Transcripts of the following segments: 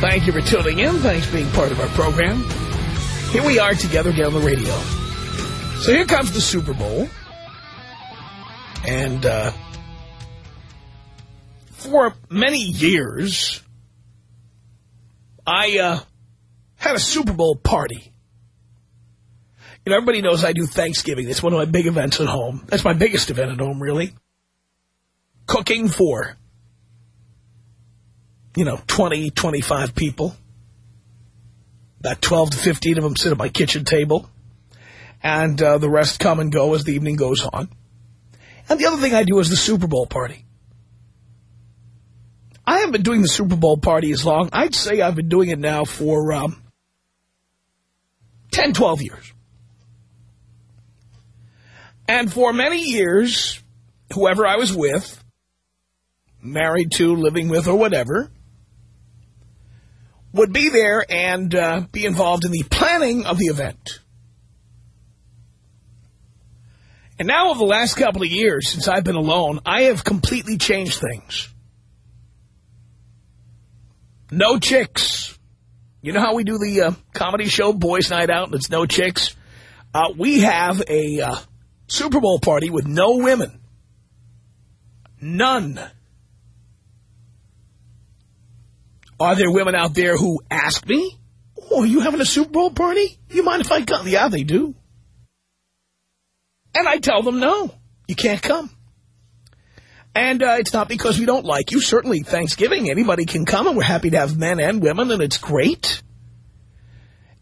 Thank you for tuning in. Thanks for being part of our program. Here we are together again on the radio. So here comes the Super Bowl. And uh, for many years, I uh, had a Super Bowl party. You know, everybody knows I do Thanksgiving. It's one of my big events at home. That's my biggest event at home, really. Cooking for, you know, 20, 25 people. About 12 to 15 of them sit at my kitchen table. And uh, the rest come and go as the evening goes on. And the other thing I do is the Super Bowl party. I haven't been doing the Super Bowl party as long. I'd say I've been doing it now for um, 10, 12 years. And for many years, whoever I was with, married to, living with, or whatever, would be there and uh, be involved in the planning of the event. And now over the last couple of years, since I've been alone, I have completely changed things. No chicks. You know how we do the uh, comedy show, Boys Night Out, and it's no chicks? Uh, we have a uh, Super Bowl party with no women. None. Are there women out there who ask me, oh, are you having a Super Bowl party? You mind if I come? Yeah, they do. And I tell them, no, you can't come. And uh, it's not because we don't like you. Certainly, Thanksgiving, anybody can come, and we're happy to have men and women, and it's great.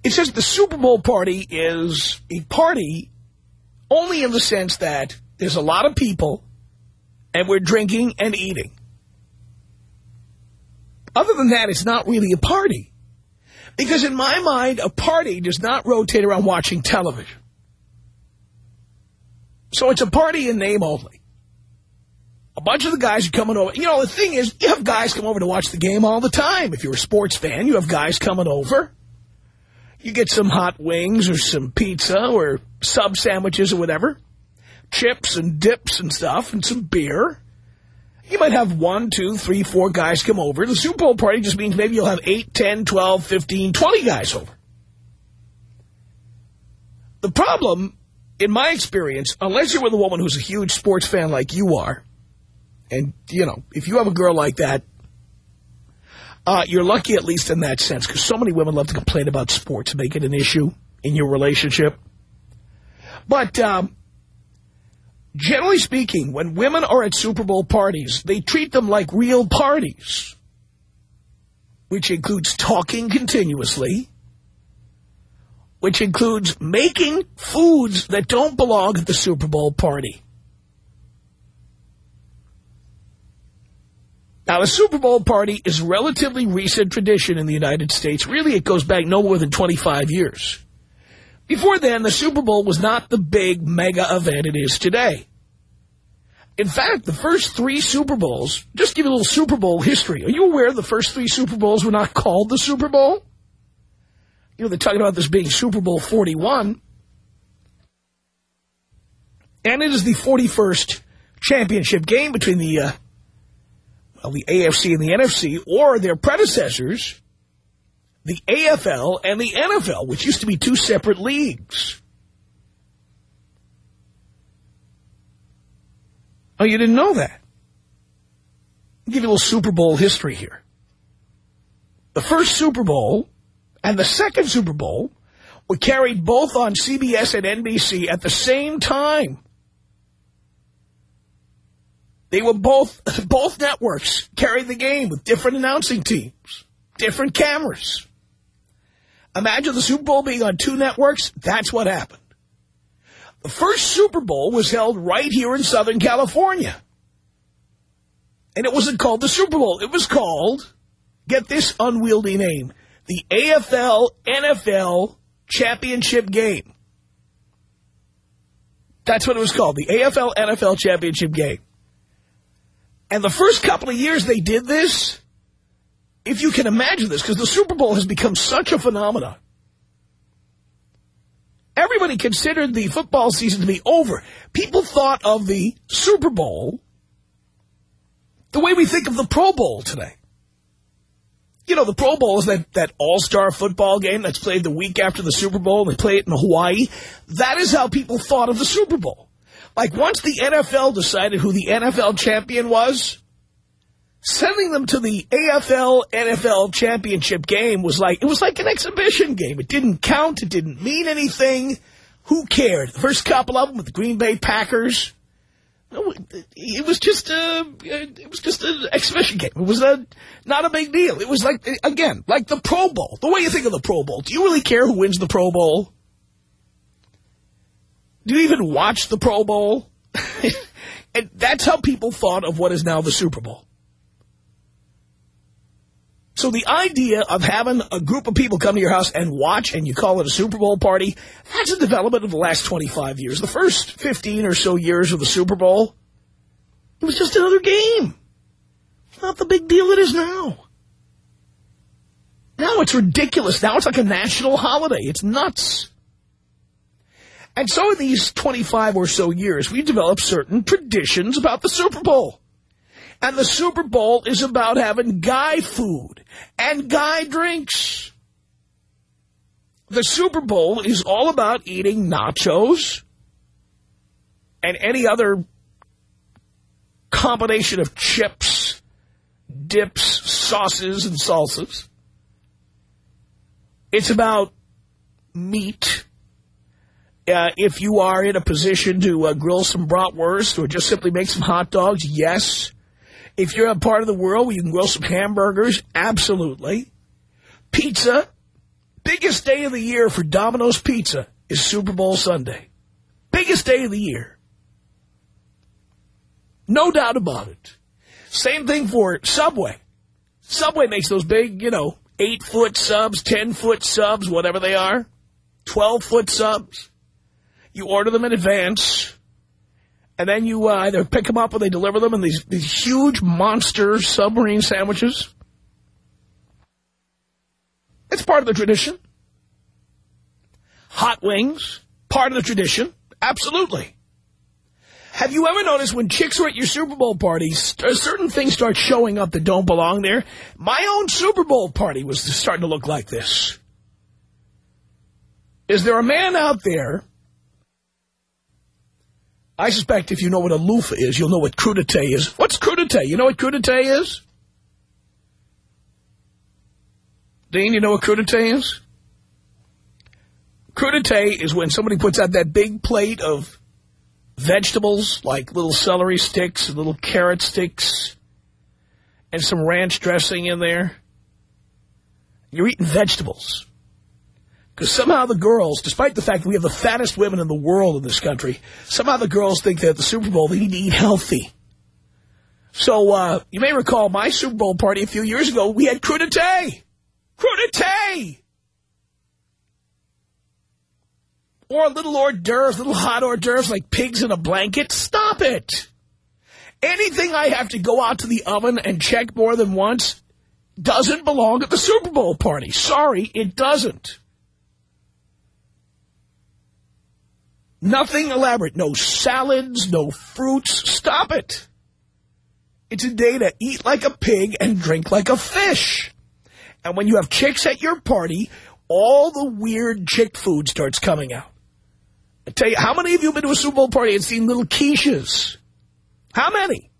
It's just the Super Bowl party is a party only in the sense that there's a lot of people, and we're drinking and eating. Other than that, it's not really a party. Because in my mind, a party does not rotate around watching television. So it's a party in name only. A bunch of the guys are coming over. You know, the thing is, you have guys come over to watch the game all the time. If you're a sports fan, you have guys coming over. You get some hot wings or some pizza or sub sandwiches or whatever. Chips and dips and stuff and some beer. You might have one, two, three, four guys come over. The Super Bowl party just means maybe you'll have 8, 10, 12, 15, 20 guys over. The problem in my experience, unless you're with a woman who's a huge sports fan like you are, and, you know, if you have a girl like that, uh, you're lucky at least in that sense, because so many women love to complain about sports make it an issue in your relationship. But um, generally speaking, when women are at Super Bowl parties, they treat them like real parties, which includes talking continuously, which includes making foods that don't belong at the Super Bowl party. Now, the Super Bowl party is a relatively recent tradition in the United States. Really, it goes back no more than 25 years. Before then, the Super Bowl was not the big mega event it is today. In fact, the first three Super Bowls, just give you a little Super Bowl history. Are you aware the first three Super Bowls were not called the Super Bowl? You know, they're talking about this being Super Bowl 41. And it is the 41st championship game between the, uh, well, the AFC and the NFC, or their predecessors, the AFL and the NFL, which used to be two separate leagues. Oh, you didn't know that? I'll give you a little Super Bowl history here. The first Super Bowl and the second Super Bowl were carried both on CBS and NBC at the same time. They were both, both networks carried the game with different announcing teams, different cameras. Imagine the Super Bowl being on two networks. That's what happened. The first Super Bowl was held right here in Southern California. And it wasn't called the Super Bowl. It was called, get this unwieldy name, the AFL NFL Championship Game. That's what it was called, the AFL NFL Championship Game. And the first couple of years they did this, if you can imagine this, because the Super Bowl has become such a phenomenon. Everybody considered the football season to be over. People thought of the Super Bowl the way we think of the Pro Bowl today. You know, the Pro Bowl is that, that all-star football game that's played the week after the Super Bowl. They play it in Hawaii. That is how people thought of the Super Bowl. Like, once the NFL decided who the NFL champion was, sending them to the AFL NFL championship game was like, it was like an exhibition game. It didn't count. It didn't mean anything. Who cared? The first couple of them with the Green Bay Packers. It was just a, it was just an exhibition game. It was a, not a big deal. It was like, again, like the Pro Bowl. The way you think of the Pro Bowl. Do you really care who wins the Pro Bowl? Do you even watch the Pro Bowl? and that's how people thought of what is now the Super Bowl. So the idea of having a group of people come to your house and watch and you call it a Super Bowl party, that's a development of the last 25 years. The first 15 or so years of the Super Bowl, it was just another game. Not the big deal it is now. Now it's ridiculous. Now it's like a national holiday. It's nuts. And so in these 25 or so years, we developed certain traditions about the Super Bowl. And the Super Bowl is about having guy food and guy drinks. The Super Bowl is all about eating nachos and any other combination of chips, dips, sauces, and salsas. It's about meat. Uh, if you are in a position to uh, grill some bratwurst or just simply make some hot dogs, yes. If you're a part of the world where you can grill some hamburgers, absolutely. Pizza, biggest day of the year for Domino's Pizza is Super Bowl Sunday. Biggest day of the year. No doubt about it. Same thing for Subway. Subway makes those big, you know, 8-foot subs, 10-foot subs, whatever they are. 12-foot subs. You order them in advance. And then you uh, either pick them up or they deliver them in these, these huge monster submarine sandwiches. It's part of the tradition. Hot wings, part of the tradition. Absolutely. Have you ever noticed when chicks are at your Super Bowl parties, certain things start showing up that don't belong there? My own Super Bowl party was starting to look like this. Is there a man out there I suspect if you know what a loofah is, you'll know what crudité is. What's crudité? You know what crudité is? Dean, you know what crudité is? Crudité is when somebody puts out that big plate of vegetables, like little celery sticks, little carrot sticks, and some ranch dressing in there. You're eating vegetables. Because somehow the girls, despite the fact that we have the fattest women in the world in this country, somehow the girls think that at the Super Bowl they need to eat healthy. So uh, you may recall my Super Bowl party a few years ago, we had crudité. Crudité! Or little hors d'oeuvres, little hot hors d'oeuvres like pigs in a blanket. Stop it! Anything I have to go out to the oven and check more than once doesn't belong at the Super Bowl party. Sorry, it doesn't. Nothing elaborate. No salads, no fruits. Stop it. It's a day to eat like a pig and drink like a fish. And when you have chicks at your party, all the weird chick food starts coming out. I tell you, how many of you have been to a Super Bowl party and seen little quiches? How many?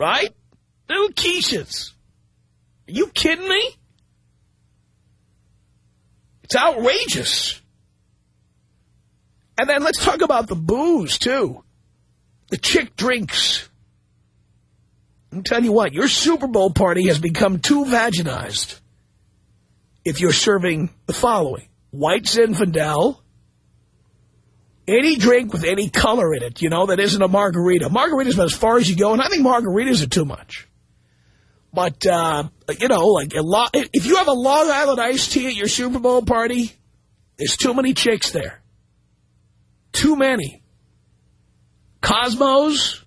Right? Little quiches. Are you kidding me? It's outrageous. And then let's talk about the booze, too. The chick drinks. I'm telling you what, your Super Bowl party has become too vaginized if you're serving the following. White Zinfandel, any drink with any color in it, you know, that isn't a margarita. Margarita's about as far as you go, and I think margaritas are too much. But, uh, you know, like a lot, if you have a Long Island iced tea at your Super Bowl party, there's too many chicks there. Too many. Cosmos,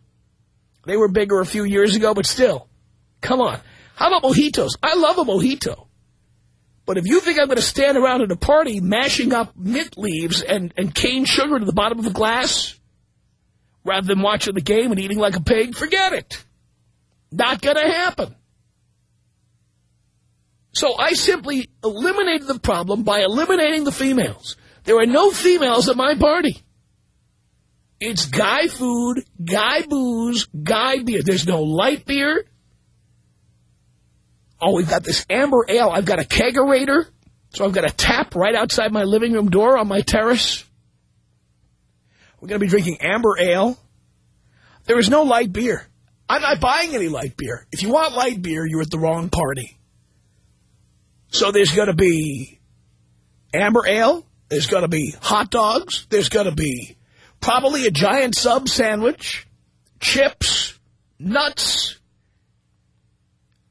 they were bigger a few years ago, but still, come on. How about mojitos? I love a mojito. But if you think I'm going to stand around at a party mashing up mint leaves and, and cane sugar to the bottom of a glass rather than watching the game and eating like a pig, forget it. Not going to happen. So I simply eliminated the problem by eliminating the females. There are no females at my party. It's guy food, guy booze, guy beer. There's no light beer. Oh, we've got this amber ale. I've got a kegerator. So I've got a tap right outside my living room door on my terrace. We're going to be drinking amber ale. There is no light beer. I'm not buying any light beer. If you want light beer, you're at the wrong party. So there's going to be amber ale. There's going to be hot dogs. There's going to be probably a giant sub sandwich, chips, nuts,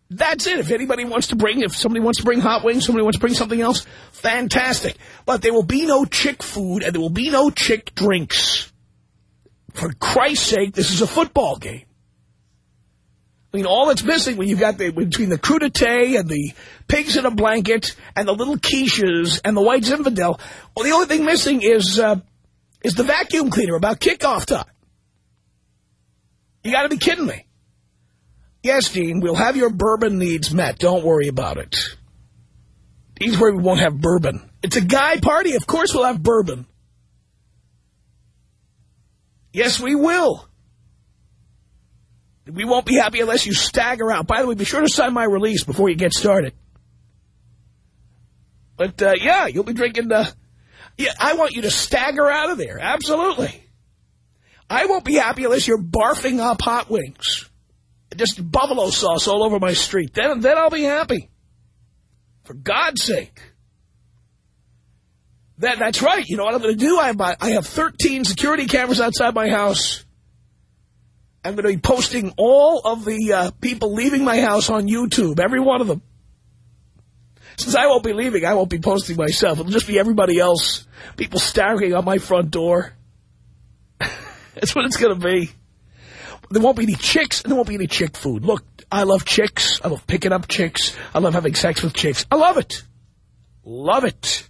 that's it. If anybody wants to bring, if somebody wants to bring hot wings, somebody wants to bring something else, fantastic. But there will be no chick food and there will be no chick drinks. For Christ's sake, this is a football game. I mean, all that's missing when you've got the, between the crudité and the pigs in a blanket and the little quiches and the white Zinfandel, well, the only thing missing is, uh, is the vacuum cleaner about kickoff time. You got to be kidding me. Yes, Dean, we'll have your bourbon needs met. Don't worry about it. Dean's where we won't have bourbon. It's a guy party. Of course we'll have bourbon. Yes, we will. We won't be happy unless you stagger out. By the way, be sure to sign my release before you get started. But, uh, yeah, you'll be drinking the... Yeah, I want you to stagger out of there. Absolutely. I won't be happy unless you're barfing up hot wings just buffalo sauce all over my street. Then, then I'll be happy. For God's sake. That, that's right. You know what I'm going to do? I have, I have 13 security cameras outside my house. I'm going to be posting all of the uh, people leaving my house on YouTube, every one of them. Since I won't be leaving, I won't be posting myself. It'll just be everybody else, people staring on my front door. That's what it's going to be. There won't be any chicks, and there won't be any chick food. Look, I love chicks. I love picking up chicks. I love having sex with chicks. I love it. Love it.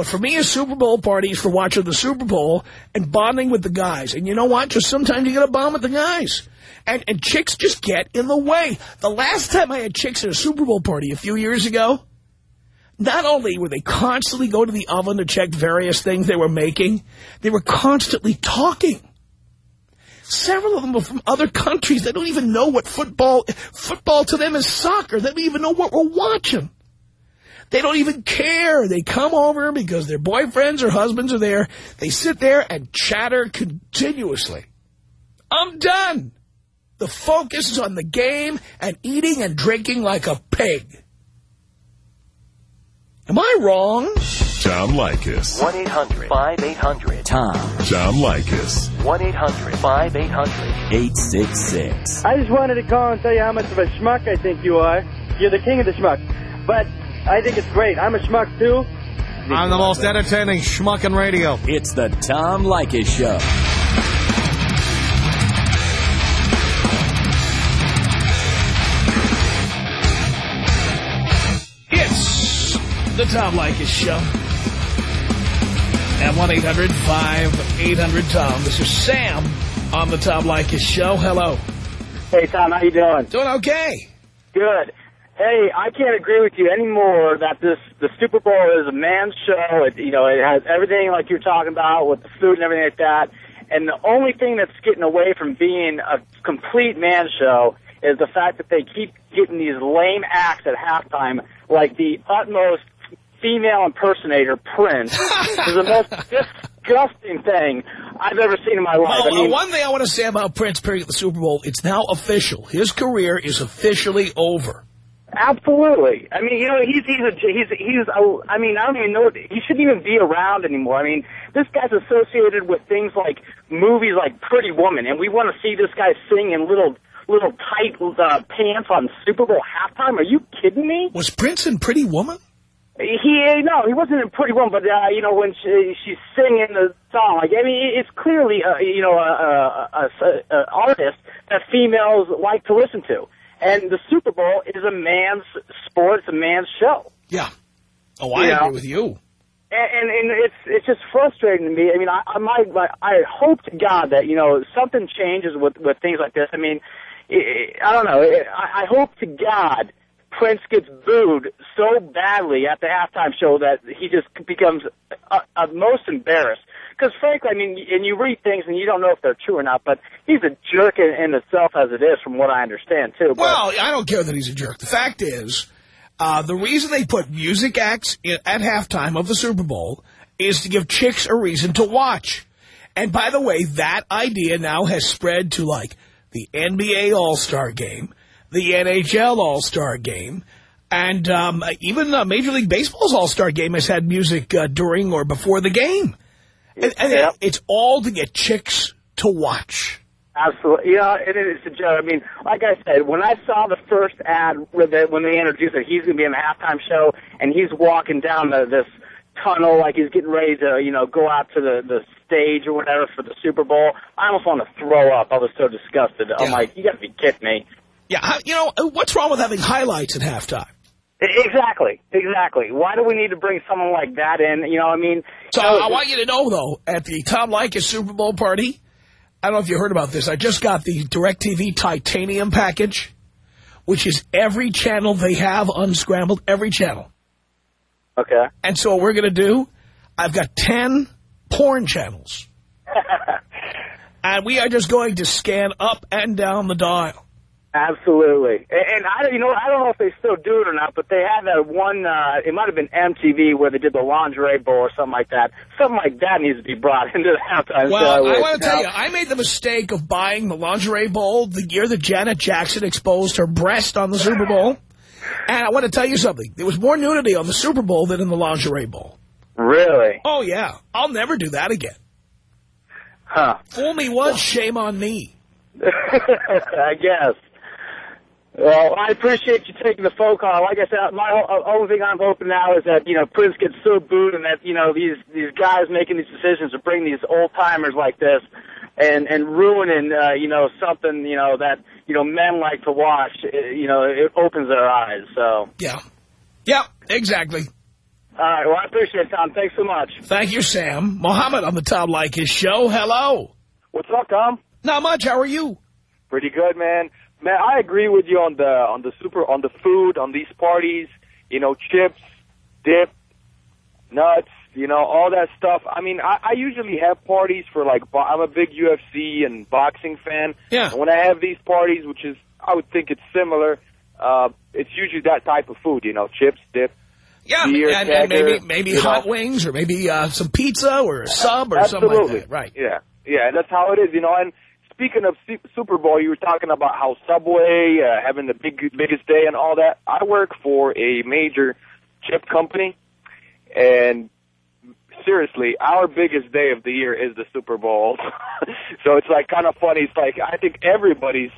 But for me, a Super Bowl party is for watching the Super Bowl and bonding with the guys. And you know what? Just sometimes you got to bond with the guys. And, and chicks just get in the way. The last time I had chicks at a Super Bowl party a few years ago, not only were they constantly going to the oven to check various things they were making, they were constantly talking. Several of them are from other countries. They don't even know what football, football to them is soccer. They don't even know what we're watching. They don't even care. They come over because their boyfriends or husbands are there. They sit there and chatter continuously. I'm done. The focus is on the game and eating and drinking like a pig. Am I wrong? Tom Leykis. 1-800-5800-TOM. Tom Leykis. 1-800-5800-866. I just wanted to call and tell you how much of a schmuck I think you are. You're the king of the schmuck. But I think it's great. I'm a schmuck, too. I'm the most entertaining schmuck in radio. It's the Tom Leykis Show. It's the Tom Leykis Show. At 1-800-5800-TOM. This is Sam on the Tom Leykis Show. Hello. Hey, Tom, how you doing? Doing okay. Good. Hey, I can't agree with you anymore that this the Super Bowl is a man's show. It, you know, it has everything like you're talking about with the food and everything like that. And the only thing that's getting away from being a complete man show is the fact that they keep getting these lame acts at halftime, like the utmost female impersonator, Prince, is the most disgusting thing I've ever seen in my life. Well, I mean, uh, one thing I want to say about Prince appearing at the Super Bowl, it's now official. His career is officially over. Absolutely. I mean, you know, he's he's a he's he's a, I mean, I don't even know. He shouldn't even be around anymore. I mean, this guy's associated with things like movies like Pretty Woman, and we want to see this guy sing in little little tight uh, pants on Super Bowl halftime. Are you kidding me? Was Prince in Pretty Woman? He no, he wasn't in Pretty Woman, but uh, you know when she, she's singing the song, like I mean, it's clearly uh, you know a, a, a, a artist that females like to listen to. And the Super Bowl is a man's sport. It's a man's show. Yeah. Oh, I You agree know? with you. And, and, and it's it's just frustrating to me. I mean, I I, might, like, I hope to God that you know something changes with with things like this. I mean, I, I don't know. I, I hope to God Prince gets booed so badly at the halftime show that he just becomes uh, uh, most embarrassed. Because frankly, I mean, and you read things and you don't know if they're true or not, but he's a jerk in, in itself as it is, from what I understand too. But, Well, I don't care that he's a jerk. The fact is, uh, the reason they put music acts in, at halftime of the Super Bowl is to give chicks a reason to watch. And by the way, that idea now has spread to like the NBA All-Star Game, the NHL All-Star Game, and um, even uh, Major League Baseball's All-Star Game has had music uh, during or before the game. And, and Yep. it's all to get chicks to watch. Absolutely. Yeah, and it is a joke. I mean, like I said, when I saw the first ad where they, when they introduced it, he's going to be in the halftime show, and he's walking down the, this tunnel like he's getting ready to, you know, go out to the, the stage or whatever for the Super Bowl. I almost want to throw up. I was so disgusted. I'm like, you got to be kidding me. Yeah, you know, what's wrong with having highlights at halftime? Exactly, exactly. Why do we need to bring someone like that in? You know, I mean, So I want you to know, though, at the Tom Leykis Super Bowl party, I don't know if you heard about this. I just got the DirecTV Titanium package, which is every channel they have unscrambled, every channel. Okay. And so what we're going to do, I've got 10 porn channels. and we are just going to scan up and down the dial. Absolutely, and, and I, you know, I don't know if they still do it or not, but they had that one. Uh, it might have been MTV where they did the lingerie bowl or something like that. Something like that needs to be brought into the halftime Well. I want to tell you, I made the mistake of buying the lingerie bowl the year that Janet Jackson exposed her breast on the Super Bowl. And I want to tell you something. There was more nudity on the Super Bowl than in the lingerie bowl. Really? Oh, yeah. I'll never do that again. Huh? Fool me once, shame on me. I guess. Well, I appreciate you taking the phone call. Like I said, my only thing I'm hoping now is that you know Prince gets so booed, and that you know these these guys making these decisions to bring these old timers like this, and and ruining uh, you know something you know that you know men like to watch. uh, You know, it opens their eyes. So, Yeah. Yeah, exactly. all right. Well, I appreciate it, Tom. Thanks so much. Thank you, Sam. Mohammed on the Tom Leykis show. Hello. What's up, Tom? Not much. How are you? Pretty good, man. Man, I agree with you on the on the super on the food on these parties. You know, chips, dip, nuts. You know, all that stuff. I mean, I, I usually have parties for like I'm a big UFC and boxing fan. Yeah. And when I have these parties, which is I would think it's similar, uh, it's usually that type of food. You know, chips, dip. Yeah, Beer, and, and maybe maybe hot know. wings or maybe uh, some pizza or a sub or Absolutely. something like that. Right. Yeah, yeah, that's how it is, you know. And speaking of Super Bowl, you were talking about how Subway uh, having the big biggest day and all that. I work for a major chip company, and seriously, our biggest day of the year is the Super Bowl. so it's like kind of funny. It's like I think everybody's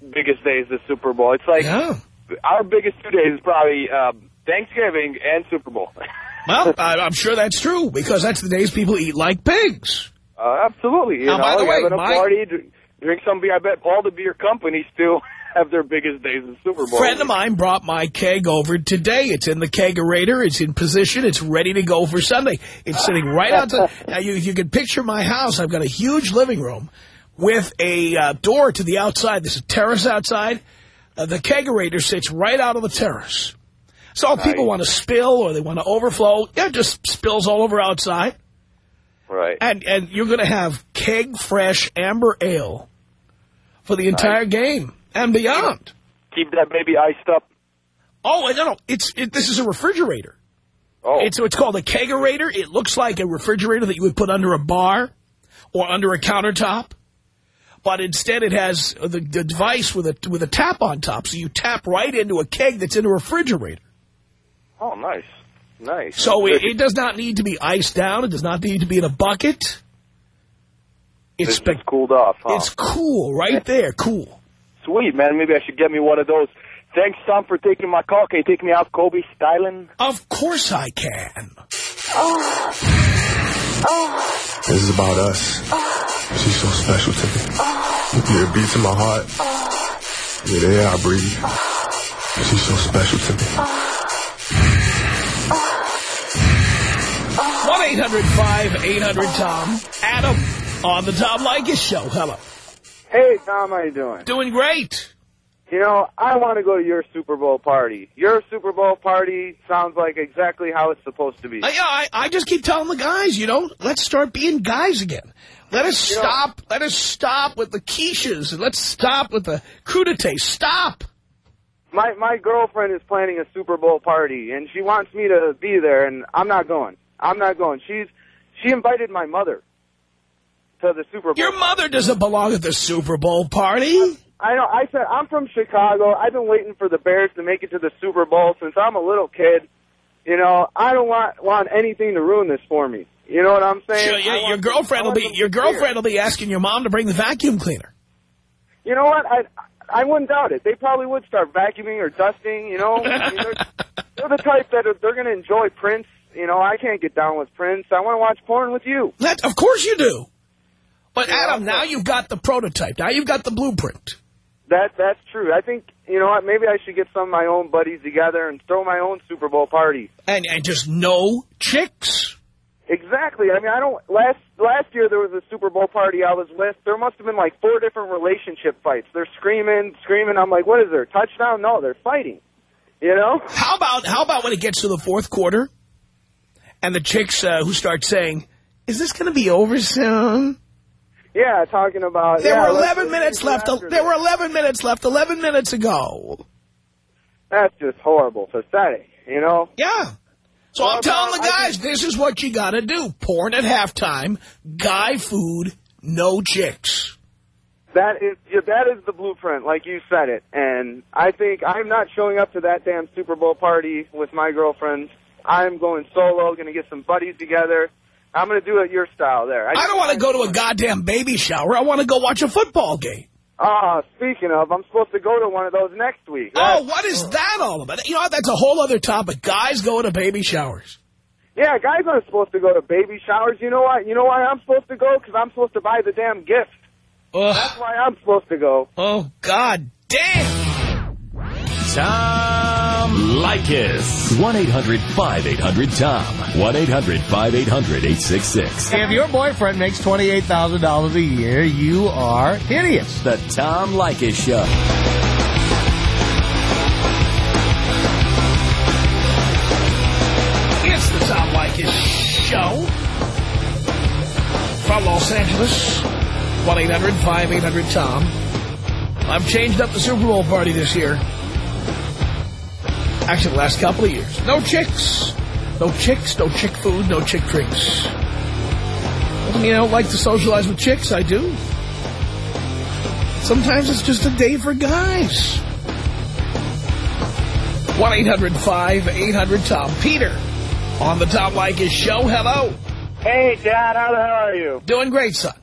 biggest day is the Super Bowl. It's like Yeah. our biggest two days is probably um, Thanksgiving and Super Bowl. Well, I'm sure that's true because that's the days people eat like pigs. Uh, absolutely. You Now, know, by the way, having a my- party, dr- drink some beer. I bet all the beer companies still have their biggest days in Super Bowl. friend of mine brought my keg over today. It's in the kegerator. It's in position. It's ready to go for Sunday. It's sitting right outside. Now, you, you can picture my house. I've got a huge living room with a uh, door to the outside. There's a terrace outside. Uh, the kegerator sits right out of the terrace. So if people want to spill or they want to overflow, yeah, it just spills all over outside. Right. And and you're going to have keg fresh amber ale for the entire game and beyond. Keep that baby iced up. Oh, no, no. It's, it, this is a refrigerator. Oh. It's, so it's called a kegerator. It looks like a refrigerator that you would put under a bar or under a countertop. But instead it has the, the device with a, with a tap on top. So you tap right into a keg that's in a refrigerator. Oh, nice. Nice. So it, it does not need to be iced down. It does not need to be in a bucket. It's, it's just cooled off, huh? it's cool right there. Cool. Sweet, man. Maybe I should get me one of those. Thanks, Tom, for taking my call. Can you take me out Kobe styling? Of course I can. Oh. Oh. This is about us. Oh. She's so special to me. Yeah, it beats in my heart. Oh. Yeah, the air I breathe. Oh. She's so special to me. 1-800-5800-TOM. Adam on the Tom Leykis Show. Hello. Hey, Tom, how you doing? Doing great. You know, I want to go to your Super Bowl party. Your Super Bowl party sounds like exactly how it's supposed to be. Uh, I, I, I just keep telling the guys, you know, let's start being guys again. Let us You know- stop. let us stop with the quiches and let's stop with the crudité. Stop. My my girlfriend is planning a Super Bowl party, and she wants me to be there, and I'm not going. I'm not going. She's she invited my mother to the Super Bowl. Your mother doesn't belong at the Super Bowl party. I know. I said I'm from Chicago. I've been waiting for the Bears to make it to the Super Bowl since I'm a little kid. You know, I don't want want anything to ruin this for me. You know what I'm saying? Sure, yeah, your girlfriend will be your girlfriend will be asking your mom to bring the vacuum cleaner. You know what? I I wouldn't doubt it. They probably would start vacuuming or dusting. You know, I mean, they're, they're the type that are, they're going to enjoy Prince. You know, I can't get down with Prince. I want to watch porn with you. That, of course you do. But Yeah, Adam, now you've got the prototype. Now you've got the blueprint. That that's true. I think you know what? Maybe I should get some of my own buddies together and throw my own Super Bowl party. And and just no chicks. Exactly. I mean, I don't. Last last year there was a Super Bowl party I was with. There must have been like four different relationship fights. They're screaming, screaming. I'm like, what is there? Touchdown? No, they're fighting. You know? How about how about when it gets to the fourth quarter, and the chicks uh, who start saying, "Is this going to be over soon?" Yeah, talking about. There yeah, were let's- 11 let's minutes left. There this. were 11 minutes left. 11 minutes ago. That's just horrible, pathetic. You know? Yeah. So Well, I'm telling the guys, this is what you got to do: porn at halftime, guy food, no chicks. That is that is the blueprint, like you said it. And I think I'm not showing up to that damn Super Bowl party with my girlfriends. I'm going solo, going to get some buddies together. I'm going to do it your style there. I don't want to go to a goddamn baby shower. I want to go watch a football game. Ah, speaking of, I'm supposed to go to one of those next week. Oh, what is that all about? You know, that's a whole other topic. Guys go to baby showers. Yeah, guys aren't supposed to go to baby showers. You know what? You know why I'm supposed to go? Because I'm supposed to buy the damn gift. That's why I'm supposed to go. Oh, God damn. Tom Leykis. 1-800-5800-TOM. 1-800-5800-866. If your boyfriend makes $28,000 a year, you are hideous. The Tom Leykis Show. It's the Tom Leykis Show. From Los Angeles. 1-800-5800-TOM. I've changed up the Super Bowl party this year. Actually, the last couple of years. No chicks. No chicks, no chick food, no chick drinks. Doesn't mean I don't like to socialize with chicks. I do. Sometimes it's just a day for guys. 1-800-5800-TOM. Peter on the Tom Leykis Show. Hello. Hey, Dad, how the hell are you? Doing great, son.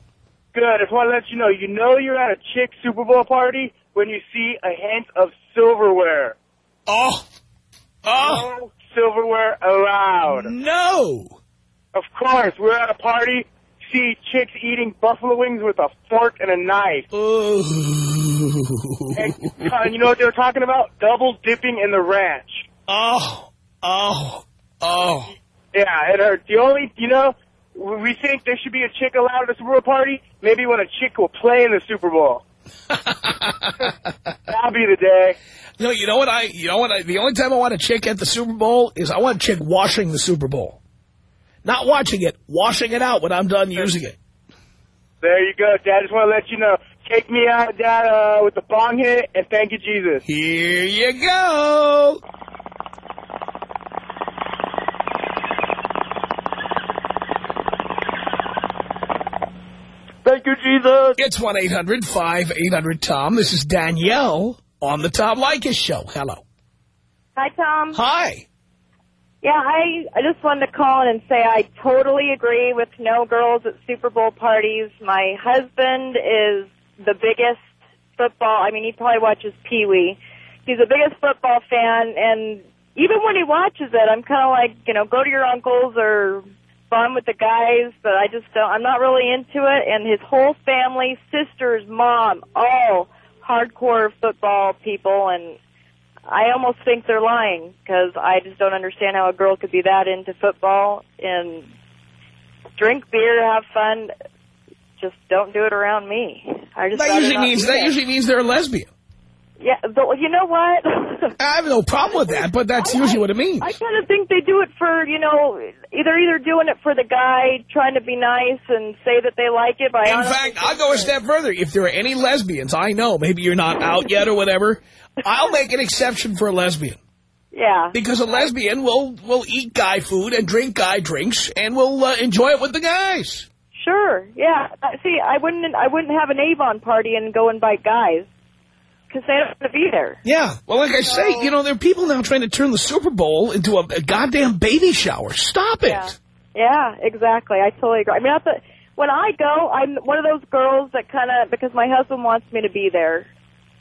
Good. I just want to let you know, you know you're at a chick Super Bowl party when you see a hint of silverware. Oh. Oh. No silverware allowed. No. Of course, we're at a party, see chicks eating buffalo wings with a fork and a knife. Ooh. And, uh, you know what they were talking about? Double dipping in the ranch. Oh. Oh. Oh. Yeah, it hurt. The only, you know, we think there should be a chick allowed at a Super Bowl party. Maybe when a chick will play in the Super Bowl. That'll be the day. No, you know what I, you know what I, the only time I want a chick at the Super Bowl is I want a chick washing the Super Bowl. Not watching it, washing it out when I'm done using it. There you go, Dad. I Just want to let you know. Take me out, Dad, uh, with the bong hit, and thank you, Jesus. Here you go. Thank you, Jesus. It's 1-800-5800-TOM. This is Danielle on the Tom Leykis Show. Hello. Hi, Tom. Hi. Yeah, I I just wanted to call in and say I totally agree with no girls at Super Bowl parties. My husband is the biggest football. I mean, he probably watches Pee Wee. He's the biggest football fan, and even when he watches it, I'm kind of like, you know, go to your uncles or fun with the guys, but I just don't. I'm not really into it. And his whole family, sisters, mom, all hardcore football people, and I almost think they're lying because I just don't understand how a girl could be that into football and drink beer, have fun. Just don't do it around me. I just That usually means do that usually means they're a lesbian. Yeah, but you know what? I have no problem with that, but that's usually what it means. I kind of think they do it for, you know, either either doing it for the guy, trying to be nice and say that they like it. But In fact, I'll go a step further. If there are any lesbians I know, maybe you're not out yet or whatever, I'll make an exception for a lesbian. Yeah. Because a lesbian will, will eat guy food and drink guy drinks and will uh, enjoy it with the guys. Sure. Yeah. Uh, See, I wouldn't. I wouldn't have an Avon party and go invite guys because they don't want to be there. Yeah. Well, like I say, you know, there are people now trying to turn the Super Bowl into a, a goddamn baby shower. Stop it. Yeah. Yeah. Exactly. I totally agree. I mean, not that when I go, I'm one of those girls that kind of because my husband wants me to be there.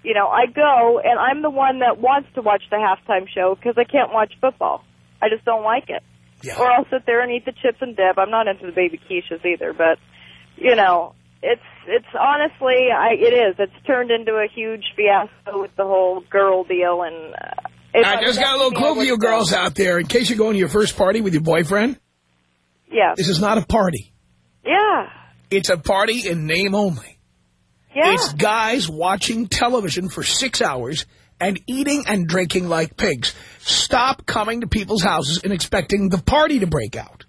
You know, I go and I'm the one that wants to watch the halftime show because I can't watch football. I just don't like it. Yeah. Or I'll sit there and eat the chips and dip. I'm not into the baby quiches either, but you know, it's it's honestly, I it is. It's turned into a huge fiasco with the whole girl deal, and uh, if I just got a little clue for you girls out there. In case you're going to your first party with your boyfriend, Yeah, this is not a party. yeah, It's a party in name only. yeah. It's guys watching television for six hours and eating and drinking like pigs. Stop coming to people's houses and expecting the party to break out.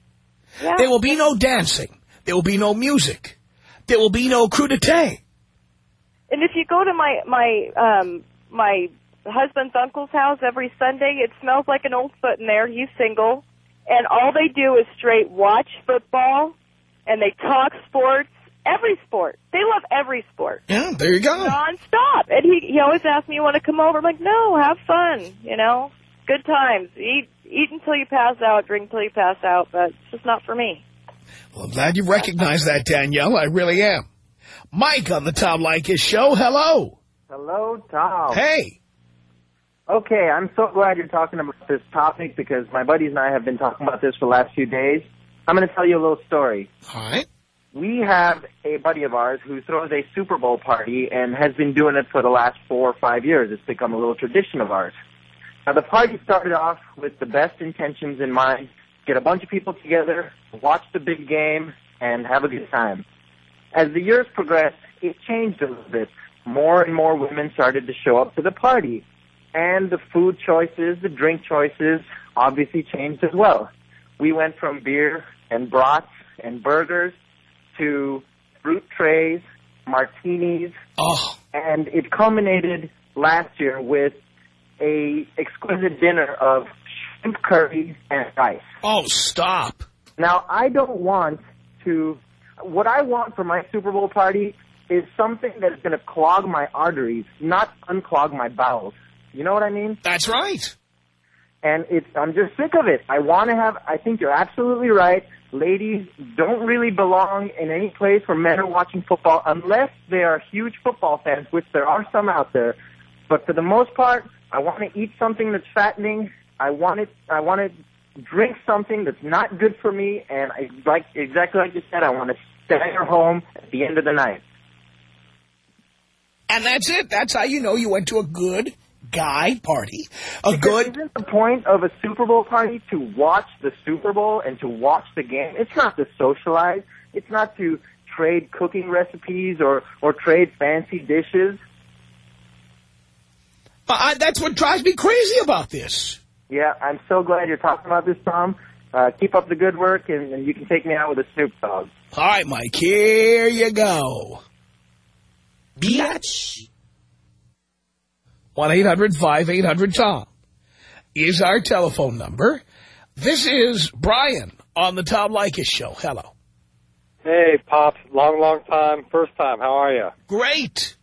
yeah. There will be no dancing. There will be no music. There will be no crudité. And if you go to my my um my husband's uncle's house every Sunday, it smells like an old foot in there. He's single, and all they do is straight watch football, and they talk sports, every sport. They love every sport. Yeah, there you go. nonstop. And he he always asks me, "You want to come over?" I'm like, "No, have fun. You know, good times. Eat eat until you pass out, drink until you pass out, but it's just not for me." Well, I'm glad you recognize that, Danielle. I really am. Mike on the Tom Leykis show. Hello. Hello, Tom. Hey. Okay, I'm so glad you're talking about this topic because my buddies and I have been talking about this for the last few days. I'm going to tell you a little story. All right. We have a buddy of ours who throws a Super Bowl party and has been doing it for the last four or five years. It's become a little tradition of ours. Now, the party started off with the best intentions in mind. Get a bunch of people together, watch the big game, and have a good time. As the years progressed, it changed a little bit. More and more women started to show up to the party. And the food choices, the drink choices, obviously changed as well. We went from beer and brats and burgers to fruit trays, martinis, Oh, and it culminated last year with a exquisite dinner of shrimp curry and rice. oh, stop. Now, I don't want to. What I want for my Super Bowl party is something that is going to clog my arteries, not unclog my bowels. You know what I mean? That's right. And it's. I'm just sick of it. I want to have. I think you're absolutely right. Ladies don't really belong in any place where men are watching football unless they are huge football fans, which there are some out there. But for the most part, I want to eat something that's fattening. I want it. I want to drink something that's not good for me, and I like exactly like you said. I want to stay at home at the end of the night. And that's it. That's how you know you went to a good guy party. A good... Isn't the point of a Super Bowl party to watch the Super Bowl and to watch the game? It's not to socialize. It's not to trade cooking recipes or or trade fancy dishes. I, that's what drives me crazy about this. Yeah, I'm so glad you're talking about this, Tom. Uh, keep up the good work, and, and you can take me out with a Snoop Dogg. All right, Mike, here you go. Biatch. 1-800-5800-TOM is our telephone number. This is Brian on the Tom Leykis Show. Hello. Hey, Pops. Long, long time. First time. How are you? Great.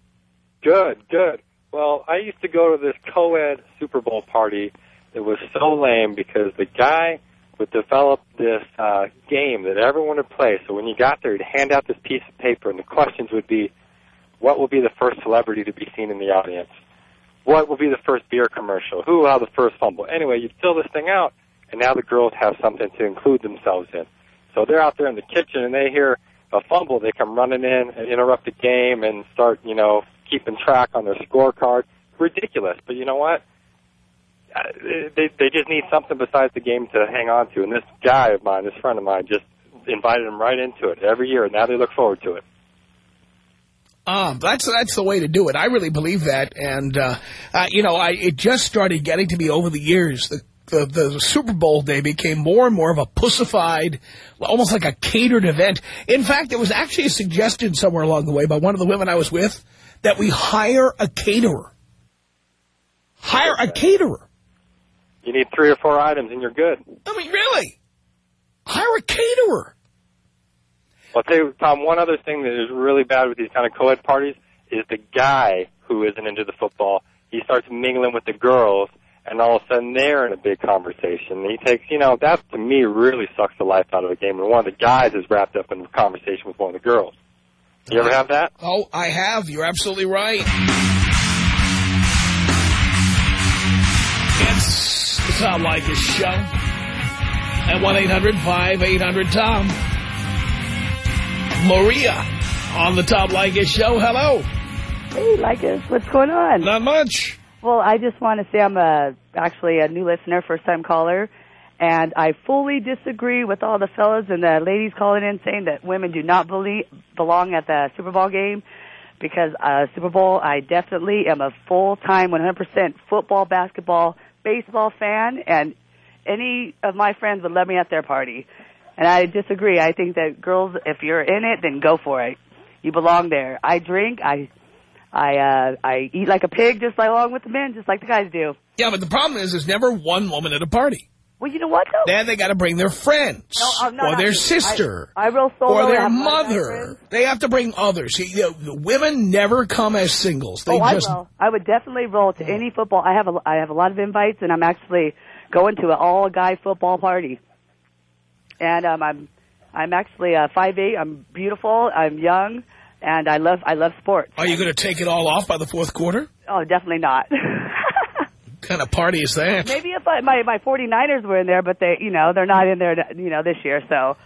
Good, good. Well, I used to go to this co-ed Super Bowl party that was so lame because the guy would develop this uh, game that everyone would play. So when you got there, he'd hand out this piece of paper, and the questions would be, what will be the first celebrity to be seen in the audience? What will be the first beer commercial? Who will have the first fumble? Anyway, you'd fill this thing out, and now the girls have something to include themselves in. So they're out there in the kitchen, and they hear a fumble. They come running in and interrupt the game and start, you know, keeping track on their scorecard. Ridiculous, but you know what? Uh, They they just need something besides the game to hang on to. And this guy of mine, this friend of mine, just invited them right into it every year. And now they look forward to it. Um, that's that's the way to do it. I really believe that, and uh, uh, you know, I it just started getting to me over the years. The, the the Super Bowl day became more and more of a pussified, almost like a catered event. In fact, there was actually a suggestion somewhere along the way by one of the women I was with that we hire a caterer. Hire a caterer. You need three or four items, and you're good. I mean, really, hire a caterer. I'll tell you, Tom, one other thing that is really bad with these kind of co-ed parties is the guy who isn't into the football. He starts mingling with the girls, and all of a sudden they're in a big conversation. And he takes, you know, that to me really sucks the life out of the game. And one of the guys is wrapped up in a conversation with one of the girls. You ever have that? Oh, I have. You're absolutely right. It's the Tom Leykis Show at 1-800-5800-TOM. Maria on the Tom Leykis Show. Hello. Hey, Leykis, what's going on? Not much. Well, I just want to say I'm a, actually a new listener, first-time caller, and I fully disagree with all the fellas and the ladies calling in saying that women do not believe, belong at the Super Bowl game because uh, Super Bowl, I definitely am a full-time 100% football, basketball, baseball fan, and any of my friends would let me at their party. And I disagree. I think that girls, if you're in it, then go for it. You belong there. I drink. I I uh I eat like a pig just like along with the men, just like the guys do. Yeah, but the problem is there's never one woman at a party. Well, you know what though? Then they got to bring their friends No, not- or their I- sister I, I real solo. or their have a lot of mother. They have to bring others. See, you know, women never come as singles. They oh, just I will. I would definitely roll to any football. I have a I have a lot of invites, and I'm actually going to an all guy football party. And um, I'm I'm actually uh, five eight. I'm beautiful. I'm young, and I love I love sports. Are you going to take it all off by the fourth quarter? Oh, definitely not. What kind of party is that? Maybe if I, my my 49ers were in there, but they you know they're not in there you know this year. So,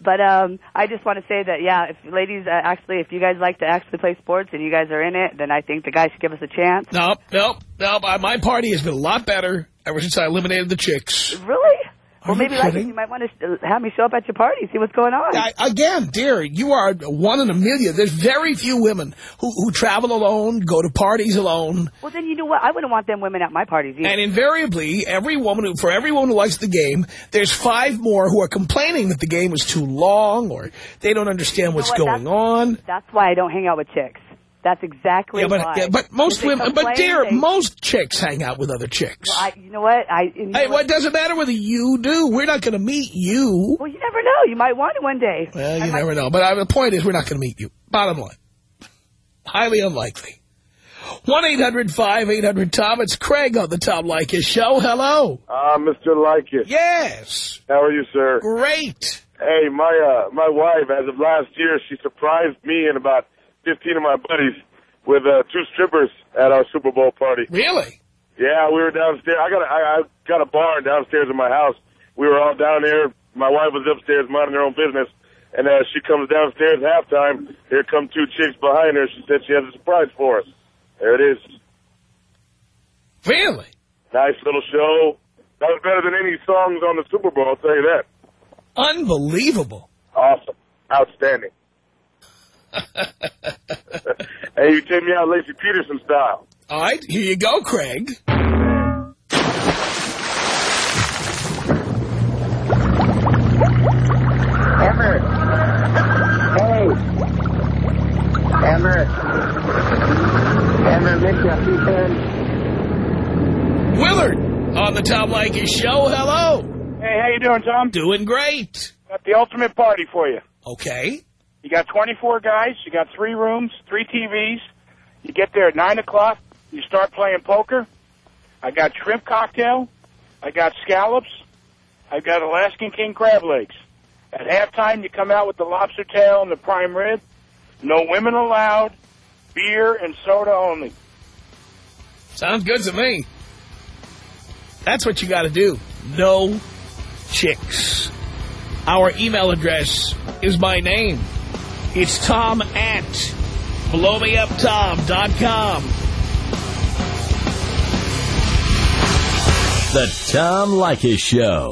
but um, I just want to say that yeah, if ladies uh, actually if you guys like to actually play sports and you guys are in it, then I think the guys should give us a chance. Nope, nope, nope. My party has been a lot better ever since I eliminated the chicks. Really? Well, you maybe like you might want to uh, have me show up at your party, see what's going on. I, again, dear, you are one in a million. There's very few women who, who travel alone, go to parties alone. well, then you know what? I wouldn't want them women at my parties either. And invariably, every woman, who, for every woman who likes the game, there's five more who are complaining that the game is too long or they don't understand what's what? going on. That's why I don't hang out with chicks. That's exactly Yeah, but, why. yeah, but most If women, but complain, dear, they- most chicks hang out with other chicks. Well, I, you know what? I. You know Hey, what? what doesn't matter whether you do. We're not going to meet you. Well, you never know. You might want it one day. Well, you never know. But uh, the point is, we're not going to meet you. Bottom line. Highly unlikely. 1-800-5800-TOM. It's Craig on the Tom Leykis Show. Hello. Uh, Mr. Likey. Yes. How are you, sir? Great. Hey, my uh, my wife, as of last year, she surprised me and about 15 of my buddies with uh, two strippers at our Super Bowl party. Really? Yeah, we were downstairs. I got a, I, I got a barn downstairs in my house. We were all down there. My wife was upstairs minding her own business. And uh, she comes downstairs halftime. Here come two chicks behind her. She said she has a surprise for us. There it is. Really? Nice little show. That was better than any songs on the Super Bowl, I'll tell you that. Unbelievable. Awesome. Outstanding. hey, you take me out Laci Peterson style. All right, here you go, Craig. Amber. Hey. Amber. Amber, miss you. Two ten. Willard on the Tom Leykis Show. Hello. Hey, how you doing, Tom? Doing great. Got the ultimate party for you. Okay. You got 24 guys. You got three rooms, three TVs. You get there at 9 o'clock. You start playing poker. I got shrimp cocktail. I got scallops. I've got Alaskan king crab legs. At halftime, you come out with the lobster tail and the prime rib. No women allowed. Beer and soda only. Sounds good to me. That's what you got to do. No chicks. Our email address is my name. It's Tom at blowmeuptom.com. The Tom Leykis Show.